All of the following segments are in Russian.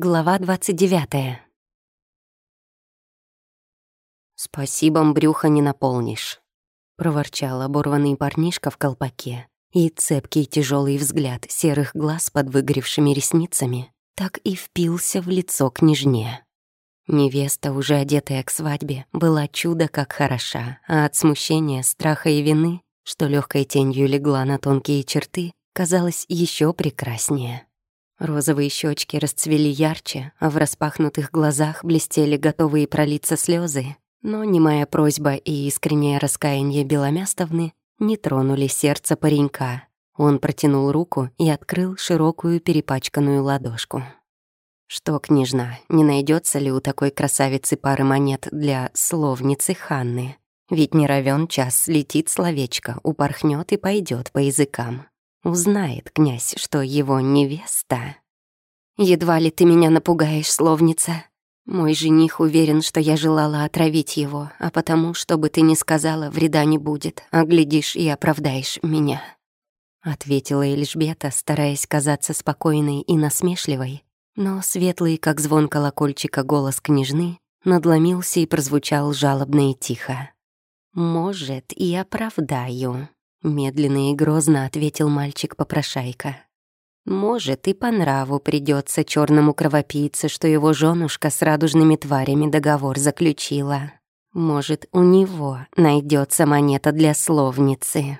Глава 29. «Спасибо, брюха не наполнишь», — проворчал оборванный парнишка в колпаке, и цепкий тяжелый взгляд серых глаз под выгоревшими ресницами так и впился в лицо княжне. Невеста, уже одетая к свадьбе, была чудо как хороша, а от смущения, страха и вины, что легкой тенью легла на тонкие черты, казалась еще прекраснее. Розовые щечки расцвели ярче, а в распахнутых глазах блестели готовые пролиться слезы. Но немая просьба и искреннее раскаяние Беломястовны не тронули сердце паренька. Он протянул руку и открыл широкую перепачканную ладошку. Что, княжна, не найдется ли у такой красавицы пары монет для словницы Ханны? Ведь не равен час летит словечко, упорхнет и пойдет по языкам. Узнает князь, что его невеста. Едва ли ты меня напугаешь, словница. Мой жених уверен, что я желала отравить его, а потому, что бы ты ни сказала, вреда не будет, а глядишь и оправдаешь меня. Ответила Эльжбета, стараясь казаться спокойной и насмешливой, но светлый, как звон колокольчика, голос княжны надломился и прозвучал жалобно и тихо. «Может, и оправдаю». Медленно и грозно ответил мальчик-попрошайка. Может, и по нраву придется черному кровопийце, что его женушка с радужными тварями договор заключила. Может, у него найдется монета для словницы.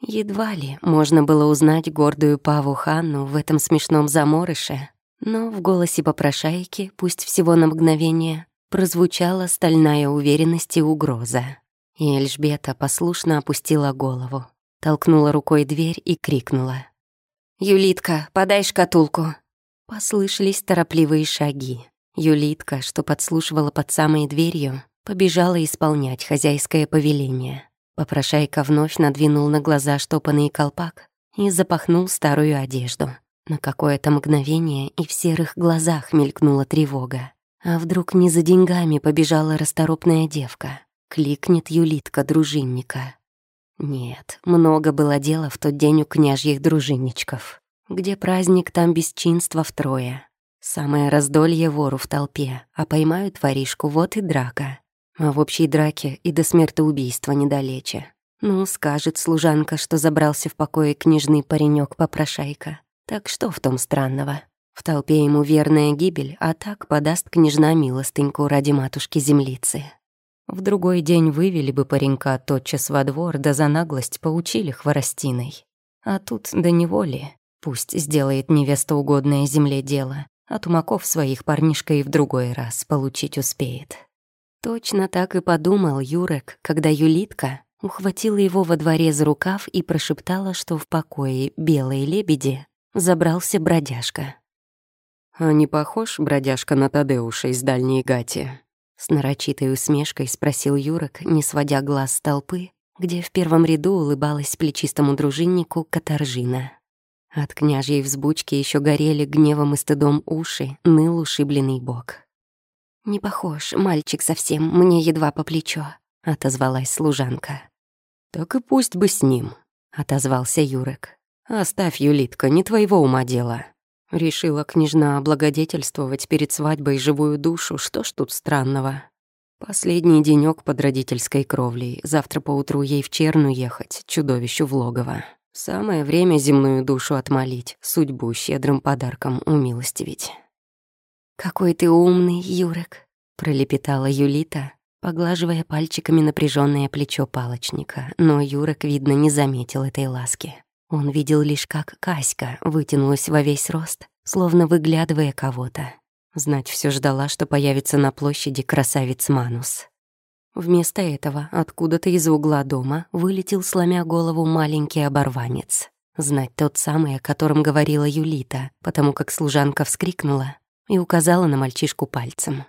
Едва ли можно было узнать гордую Паву Ханну в этом смешном заморыше, но в голосе попрошайки, пусть всего на мгновение, прозвучала стальная уверенность и угроза. И Эльжбета послушно опустила голову, толкнула рукой дверь и крикнула. «Юлитка, подай шкатулку!» Послышались торопливые шаги. Юлитка, что подслушивала под самой дверью, побежала исполнять хозяйское повеление. Попрошайка вновь надвинул на глаза штопанный колпак и запахнул старую одежду. На какое-то мгновение и в серых глазах мелькнула тревога. А вдруг не за деньгами побежала расторопная девка? Кликнет Юлитка дружинника. Нет, много было дела в тот день у княжьих дружинничков. Где праздник, там бесчинство втрое. Самое раздолье вору в толпе, а поймают воришку, вот и драка. А в общей драке и до смертоубийства недалече. Ну, скажет служанка, что забрался в покое княжный паренек попрошайка. Так что в том странного? В толпе ему верная гибель, а так подаст княжна милостыньку ради матушки-землицы. В другой день вывели бы паренька тотчас во двор, да за наглость поучили хворостиной. А тут до неволи. Пусть сделает невеста угодное земле дело, а тумаков своих парнишка и в другой раз получить успеет. Точно так и подумал Юрек, когда Юлитка ухватила его во дворе за рукав и прошептала, что в покое белой лебеди забрался бродяжка. «А не похож бродяжка на Тадеуша из Дальней Гати?» С нарочитой усмешкой спросил Юрок, не сводя глаз с толпы, где в первом ряду улыбалась плечистому дружиннику Катаржина. От княжьей взбучки еще горели гневом и стыдом уши, ныл ушибленный бок. «Не похож, мальчик совсем, мне едва по плечо», — отозвалась служанка. «Так и пусть бы с ним», — отозвался Юрек. «Оставь, Юлитка, не твоего ума дело. Решила княжна облагодетельствовать перед свадьбой живую душу, что ж тут странного? Последний денёк под родительской кровлей, завтра поутру ей в Черну ехать, чудовищу в логово. Самое время земную душу отмолить, судьбу щедрым подарком умилостивить. «Какой ты умный, Юрек», — пролепетала Юлита, поглаживая пальчиками напряженное плечо палочника, но Юрек, видно, не заметил этой ласки. Он видел лишь, как Каська вытянулась во весь рост, словно выглядывая кого-то. Знать все ждала, что появится на площади красавец Манус. Вместо этого откуда-то из угла дома вылетел, сломя голову, маленький оборванец. Знать тот самый, о котором говорила Юлита, потому как служанка вскрикнула и указала на мальчишку пальцем.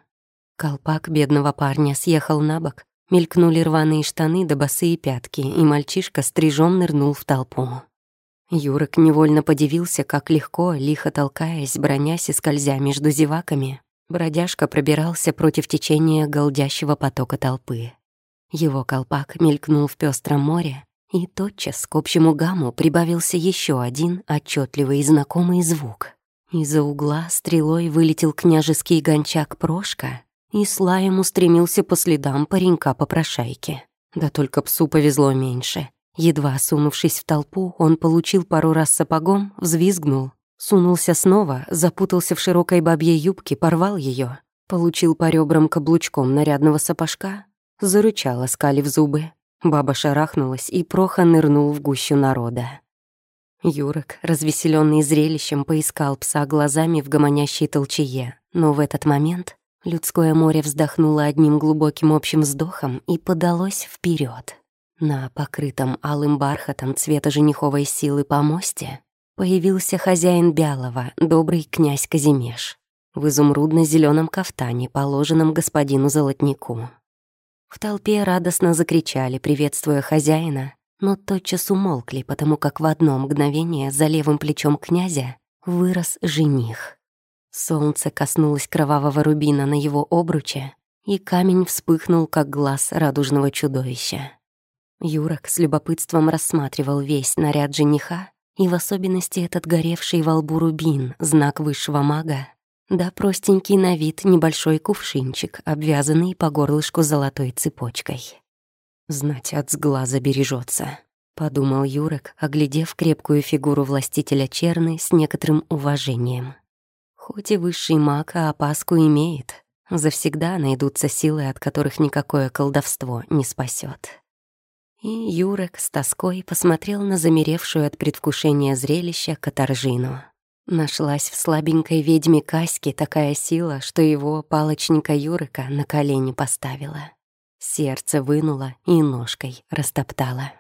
Колпак бедного парня съехал на бок, мелькнули рваные штаны до босые пятки, и мальчишка стрижом нырнул в толпу. Юрок невольно подивился, как легко, лихо толкаясь, бронясь и скользя между зеваками, бродяжка пробирался против течения голдящего потока толпы. Его колпак мелькнул в пестром море, и тотчас к общему гамму прибавился еще один отчетливый и знакомый звук. Из-за угла стрелой вылетел княжеский гончак Прошка и с лаем устремился по следам паренька по прошайке. Да только псу повезло меньше. Едва сунувшись в толпу, он получил пару раз сапогом, взвизгнул, сунулся снова, запутался в широкой бабьей юбке, порвал ее, получил по ребрам каблучком нарядного сапожка, зарычал, оскалив зубы. Баба шарахнулась, и Проха нырнул в гущу народа. Юрок, развеселенный зрелищем, поискал пса глазами в гомонящей толчее, но в этот момент людское море вздохнуло одним глубоким общим вздохом и подалось вперед. На покрытом алым бархатом цвета жениховой силы помосте появился хозяин Бялова, добрый князь Казимеш, в изумрудно зеленом кафтане, положенном господину Золотнику. В толпе радостно закричали, приветствуя хозяина, но тотчас умолкли, потому как в одно мгновение за левым плечом князя вырос жених. Солнце коснулось кровавого рубина на его обруче, и камень вспыхнул, как глаз радужного чудовища. Юрок с любопытством рассматривал весь наряд жениха, и в особенности этот горевший во лбу рубин, знак высшего мага, да простенький на вид небольшой кувшинчик, обвязанный по горлышку золотой цепочкой. Знать от сглаза бережется, подумал Юрек, оглядев крепкую фигуру властителя Черны с некоторым уважением. Хоть и высший маг, а опаску имеет, завсегда найдутся силы, от которых никакое колдовство не спасет. И Юрек с тоской посмотрел на замеревшую от предвкушения зрелища Катаржину. Нашлась в слабенькой ведьме Каське такая сила, что его палочника Юрика на колени поставила. Сердце вынуло и ножкой растоптала.